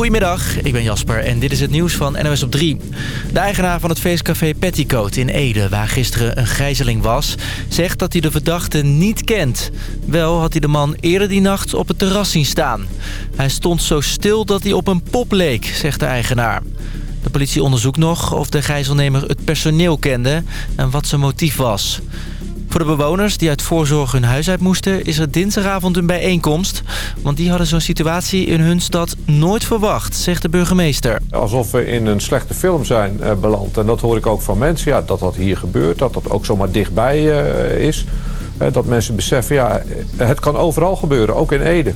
Goedemiddag, ik ben Jasper en dit is het nieuws van NOS op 3. De eigenaar van het feestcafé Petticoat in Ede, waar gisteren een gijzeling was... zegt dat hij de verdachte niet kent. Wel had hij de man eerder die nacht op het terras zien staan. Hij stond zo stil dat hij op een pop leek, zegt de eigenaar. De politie onderzoekt nog of de gijzelnemer het personeel kende en wat zijn motief was. Voor de bewoners die uit voorzorg hun huis uit moesten... is er dinsdagavond een bijeenkomst. Want die hadden zo'n situatie in hun stad nooit verwacht, zegt de burgemeester. Alsof we in een slechte film zijn uh, beland. En dat hoor ik ook van mensen, ja, dat dat hier gebeurt. Dat dat ook zomaar dichtbij uh, is. Uh, dat mensen beseffen, ja, het kan overal gebeuren, ook in Ede.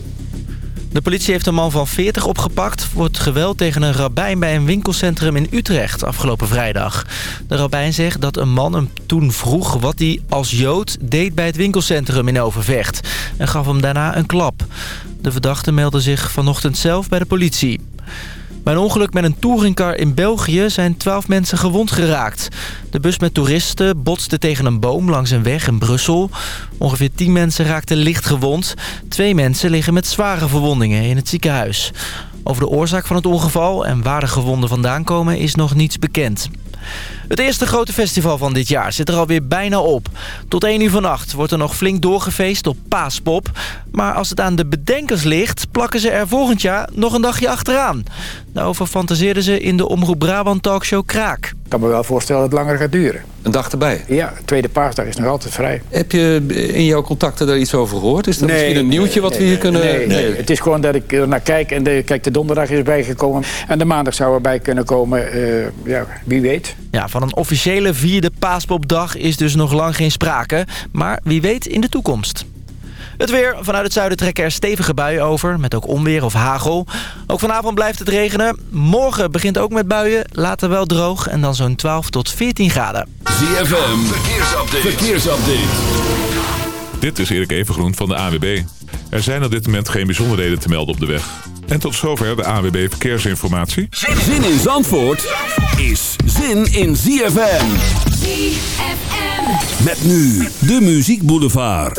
De politie heeft een man van 40 opgepakt... voor het geweld tegen een rabbijn bij een winkelcentrum in Utrecht afgelopen vrijdag. De rabbijn zegt dat een man hem toen vroeg wat hij als Jood deed bij het winkelcentrum in Overvecht. En gaf hem daarna een klap. De verdachte meldde zich vanochtend zelf bij de politie. Bij een ongeluk met een touringcar in België zijn 12 mensen gewond geraakt. De bus met toeristen botste tegen een boom langs een weg in Brussel. Ongeveer 10 mensen raakten licht gewond. Twee mensen liggen met zware verwondingen in het ziekenhuis. Over de oorzaak van het ongeval en waar de gewonden vandaan komen is nog niets bekend. Het eerste grote festival van dit jaar zit er alweer bijna op. Tot 1 uur vannacht wordt er nog flink doorgefeest op Paaspop. Maar als het aan de bedenkers ligt, plakken ze er volgend jaar nog een dagje achteraan. Daarover fantaseerden ze in de Omroep Brabant talkshow Kraak. Ik kan me wel voorstellen dat het langer gaat duren. Een dag erbij? Ja, tweede paasdag is nog altijd vrij. Heb je in jouw contacten daar iets over gehoord? Is dat nee, misschien een nieuwtje wat nee, we hier kunnen... Nee, nee, het is gewoon dat ik er naar kijk en de, kijk, de donderdag is bijgekomen. En de maandag zou erbij kunnen komen. Uh, ja, wie weet. Ja, van een officiële vierde paaspopdag is dus nog lang geen sprake. Maar wie weet in de toekomst. Het weer. Vanuit het zuiden trekken er stevige buien over. Met ook onweer of hagel. Ook vanavond blijft het regenen. Morgen begint ook met buien. Later wel droog. En dan zo'n 12 tot 14 graden. ZFM. Verkeersupdate. Verkeersupdate. Dit is Erik Evengroen van de AWB. Er zijn op dit moment geen bijzonderheden te melden op de weg. En tot zover de AWB Verkeersinformatie. Zin in Zandvoort is zin in ZFM. ZFM. Met nu de Muziek Boulevard.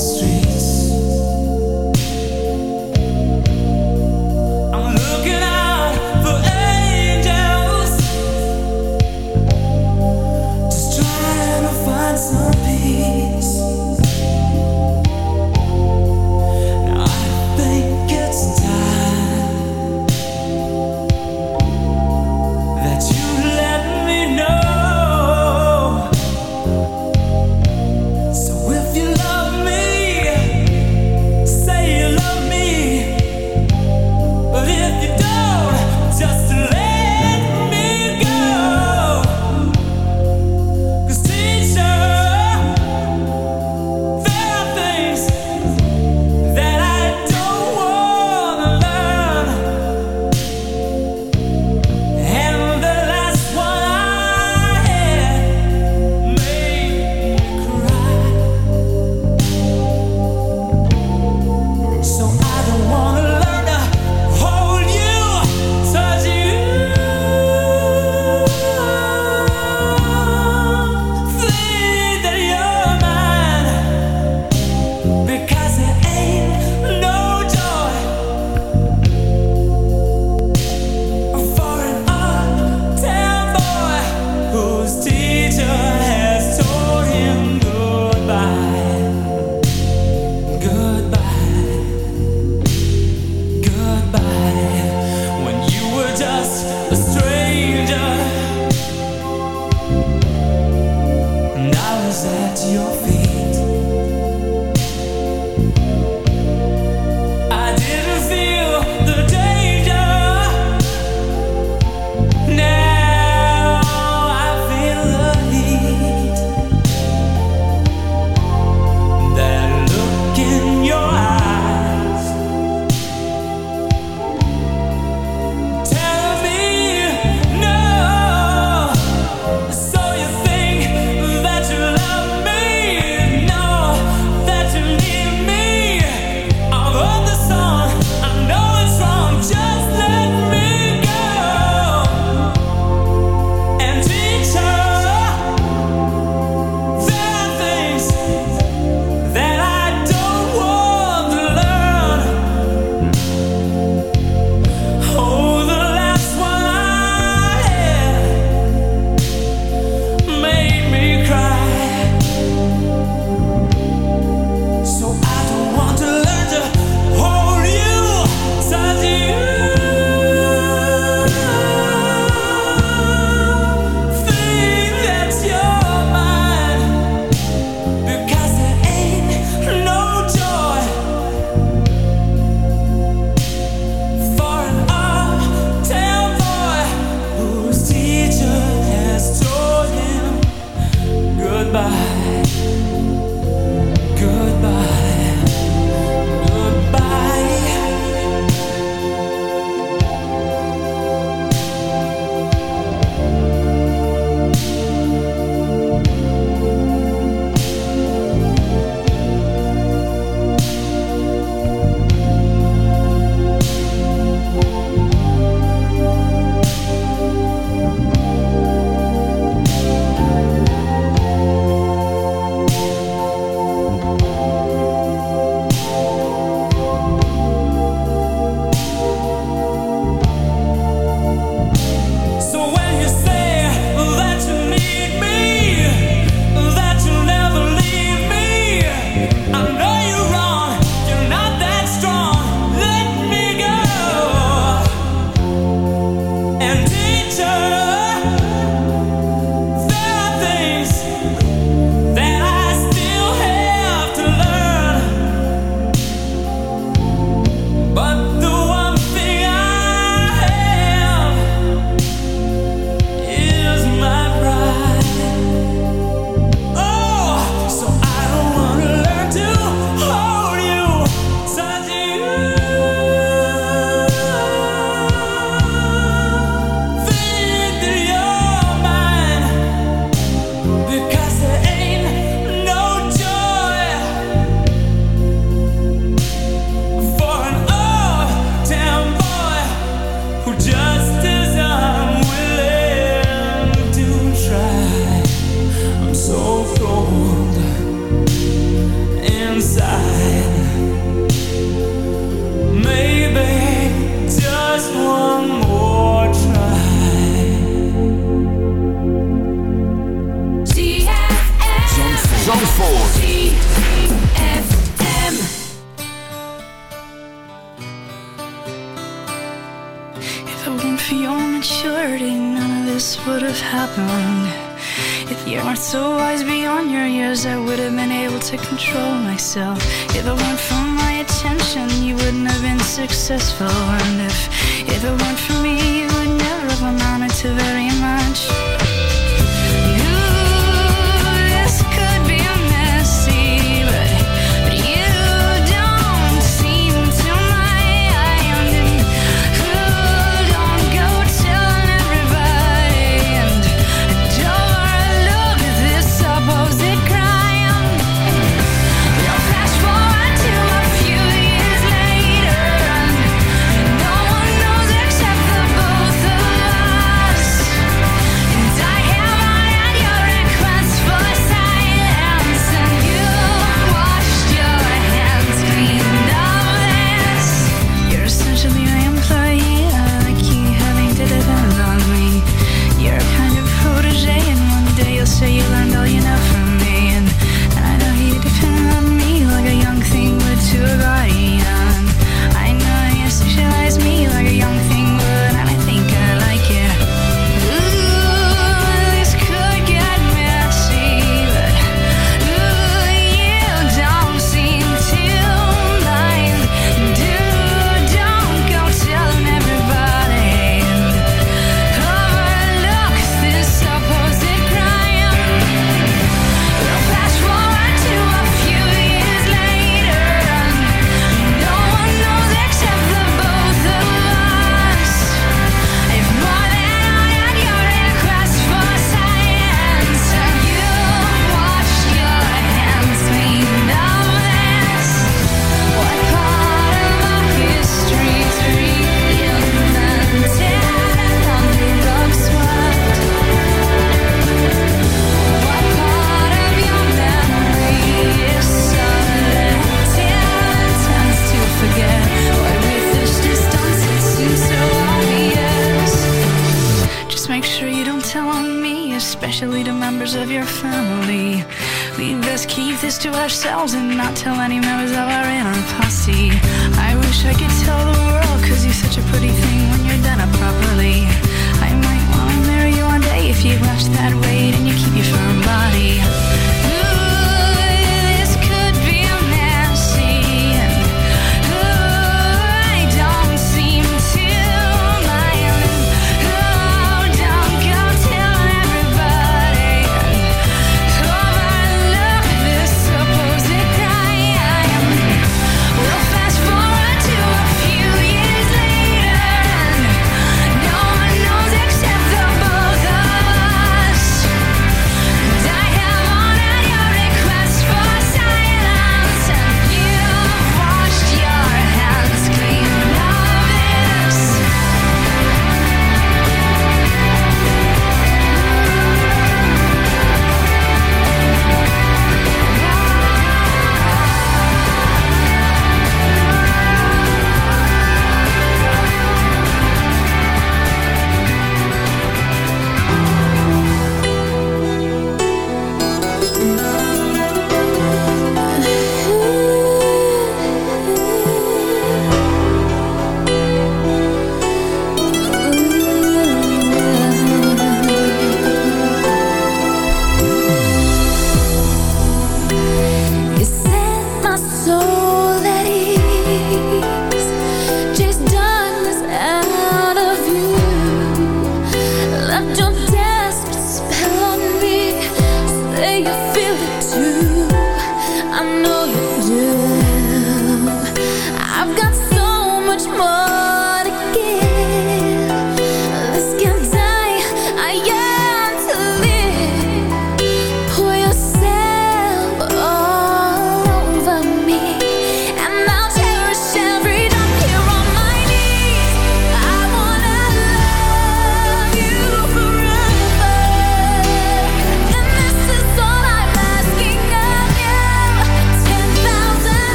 street. of any keep this to ourselves and not tell any members of our inner posse. I wish I could tell the world, cause you're such a pretty thing when you're done up properly. I might wanna marry you one day if you rush that weight and you keep your firm body.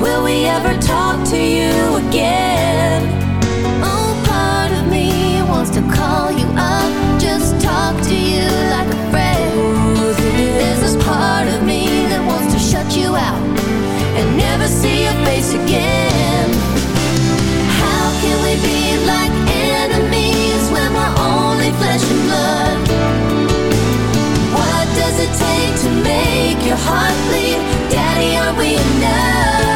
Will we ever talk to you again? Oh, part of me wants to call you up, just talk to you like a friend. There's this part of me that wants to shut you out and never see your face again. How can we be like enemies when we're only flesh and blood? What does it take to make your heart bleed? Daddy, are we enough?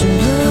Flesh and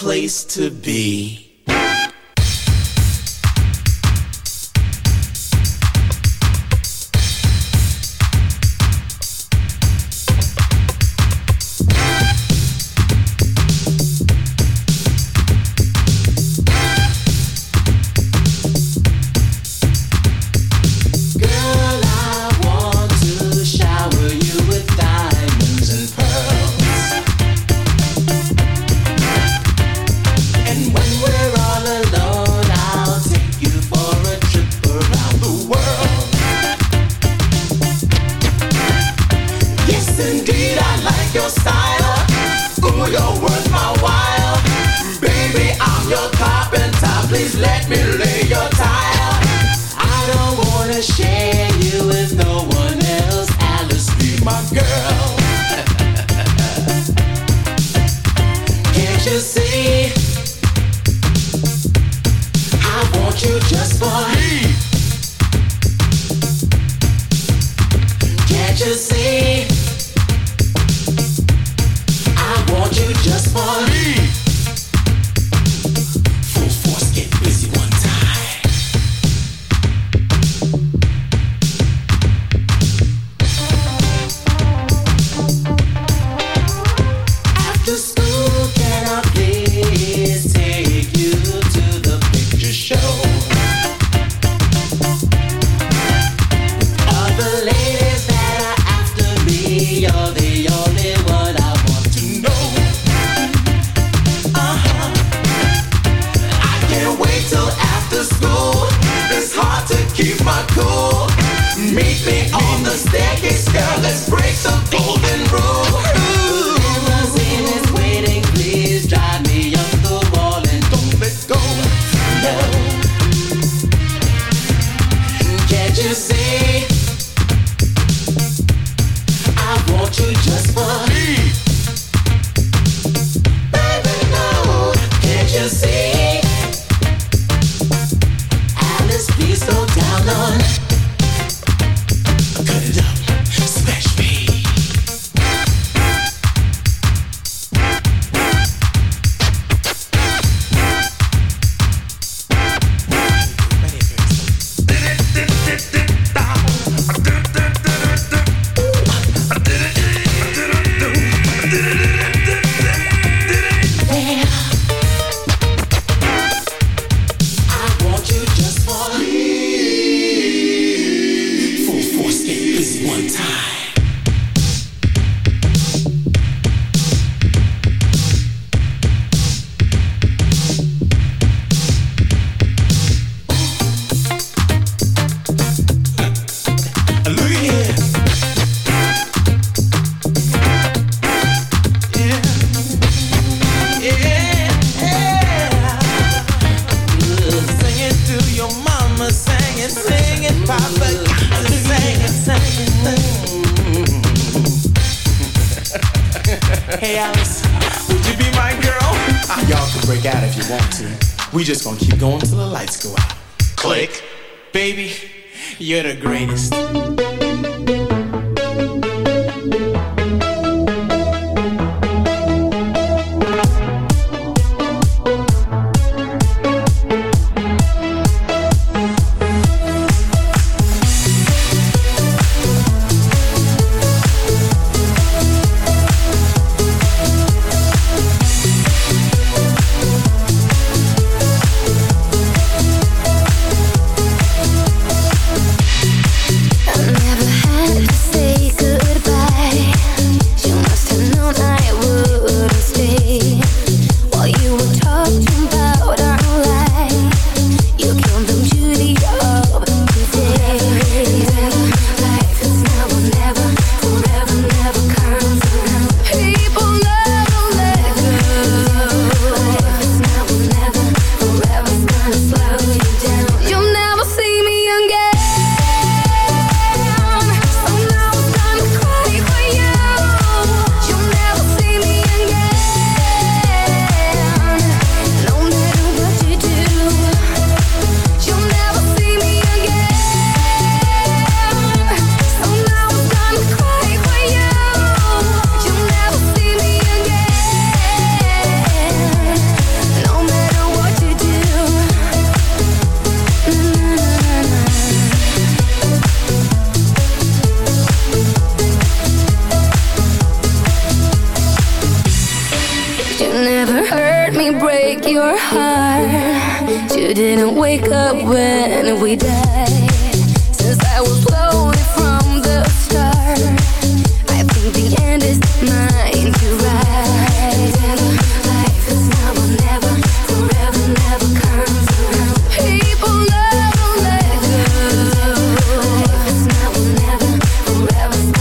place to be.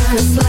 Forever's